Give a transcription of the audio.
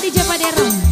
DJ Padeirão